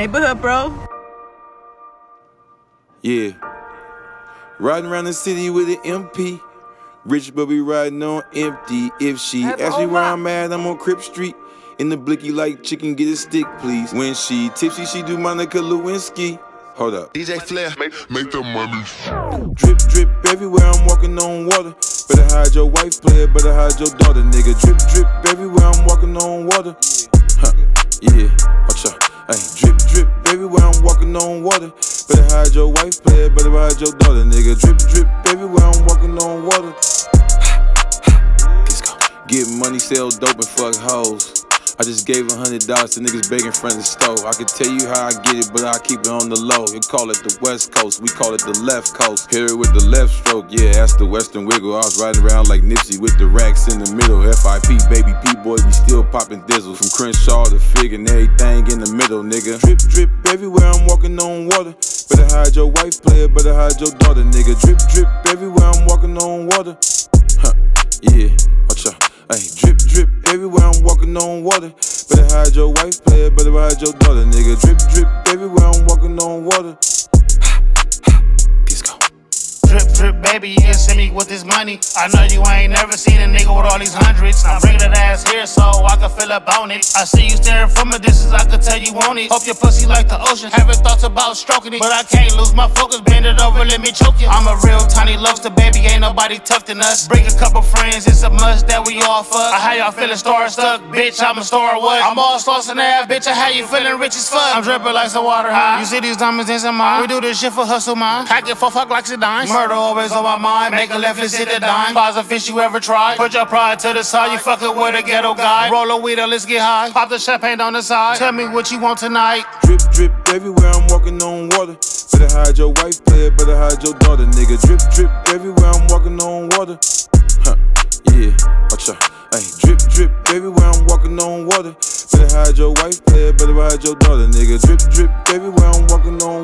Neighborhood bro. Yeah. Riding around the city with an MP. Rich but we riding on empty. If she asks me where I'm at, I'm on Crip Street. In the blicky like chicken, get a stick, please. When she tipsy, she do Monica Lewinsky. Hold up. DJ Flair, make, make the money. Drip, drip everywhere, I'm walking on water. Better hide your wife, player, better hide your daughter, nigga. Drip, drip everywhere, I'm walking on water. Huh, yeah, watch drip, drip everywhere, I'm walking on water. Better hide your wife, player, better hide your daughter, nigga. Drip, drip everywhere, I'm walking on water. Get money, sell dope, and fuck hoes. I just gave a hundred dollars to niggas begging from the stove. I can tell you how I get it, but I keep it on the low. You call it the West Coast, we call it the left coast. Hit it with the left stroke, yeah, that's the Western wiggle. I was riding around like Nipsey with the racks in the middle. FIP, baby P boy, we still popping dizzle. From Crenshaw to Fig and everything in the middle, nigga. Drip, drip everywhere, I'm walking on water. Better hide your wife, player, better hide your daughter, nigga. Drip, drip everywhere, I'm walking on water. Water. Better hide your wife, player, better hide your daughter, nigga. Drip, drip everywhere, I'm walking on water. Drip, baby, you can send me with this money. I know you ain't never seen a nigga with all these hundreds. Now bring that ass here so I can fill up on it. I see you staring from a distance, I can tell you want it. Hope your pussy like the ocean. Having thoughts about stroking it, but I can't lose my focus. Bend it over, let me choke you. I'm a real tiny lobster, baby, ain't nobody tough than us. Bring a couple friends, it's a must that we all fuck. How y'all feeling starstruck? Bitch, I'm a star what? I'm all sauce and ass, bitch. How you feeling rich as fuck? I'm dripping like some water. You see these diamonds in some mine? We do this shit for hustle, man. Pack it for fuck like a dime. Murder always on my mind. Make a left and hit the dime. Pause a fish you ever tried. Put your pride to the side. You fucking with a ghetto guy. Roll a weed, let's get high. Pop the champagne on the side. Tell me what you want tonight. Drip, drip everywhere, I'm walking on water. Better hide your wife, player, better hide your daughter, nigga. Drip, drip everywhere, I'm walking on water. Huh, yeah, watch out. Hey, drip, drip everywhere, I'm walking on water. Better hide your wife, player, better hide your daughter, nigga. Drip, drip everywhere, I'm walking on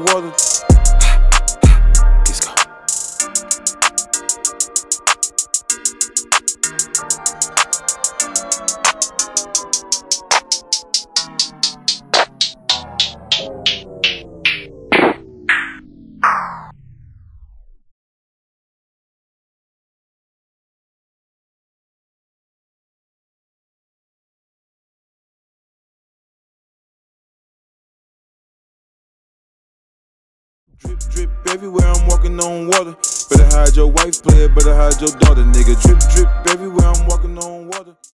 Drip, drip everywhere, I'm walking on water. Better hide your wife, player, better hide your daughter, nigga. Drip, drip everywhere, I'm walking on water.